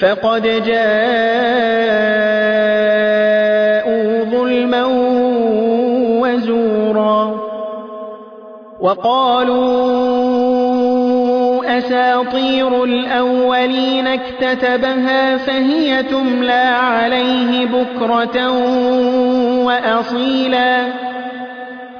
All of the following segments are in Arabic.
فقد جاءوا ظلما وزورا وقالوا أساطير الأولين اكتتبها فهي تملى عليه بكرة وأصيلا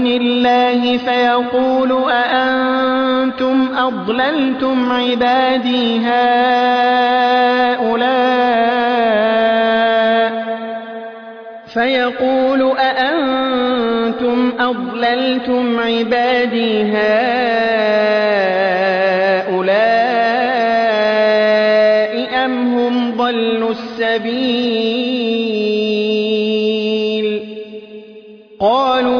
دون الله فيقول أأنتم أضللتم عبادي هؤلاء؟ فيقول أأنتم أضللتم عبادي هؤلاء أم هم ضلوا السبيل؟ قالوا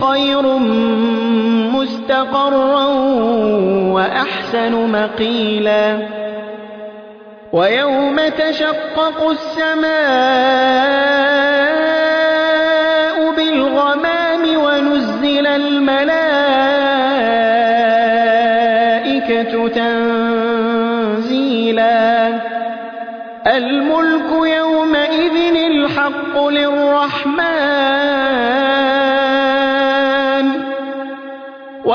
خير مستقرا وأحسن مقيلا. ويوم تشقق السماء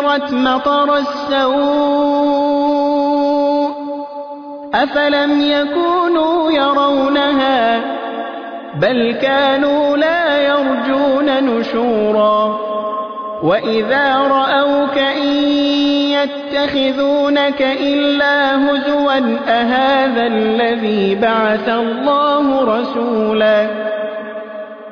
أمطرت مطر السوء أفلم يكونوا يرونها بل كانوا لا يرجون نشورا وإذا رأوك إن يتخذونك إلا هزوا أهذا الذي بعث الله رسولا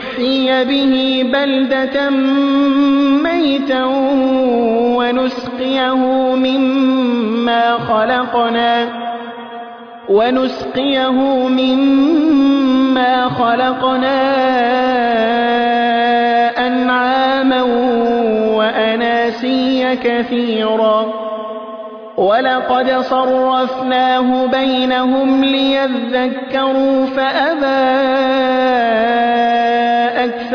لنحيي به بلدة ميتا ونسقيه مما خلقنا ونسقيه مما خلقنا أنعاما وأناسيا كثيرا ولقد صرفناه بينهم ليذكروا فأبى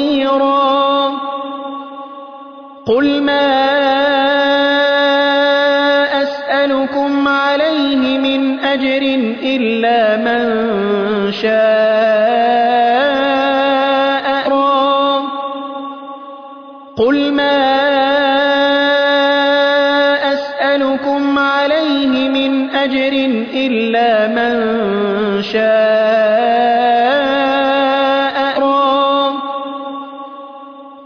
ونذيرا قل ما أسألكم عليه من أجر إلا من شاء قل ما أسألكم عليه من أجر إلا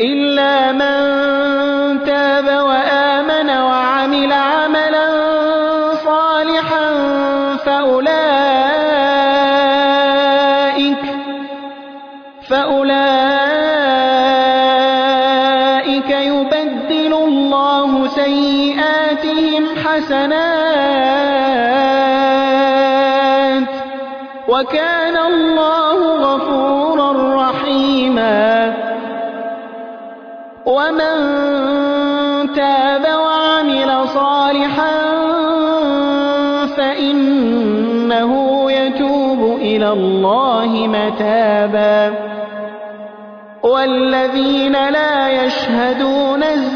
إلا من تاب وآمن وعمل عملا صالحا فأولئك فأولئك يبدل الله سيئاتهم حسنات وكان ومن تاب وعمل صالحا فإنه يتوب إلى الله متابا. والذين لا يشهدون الزور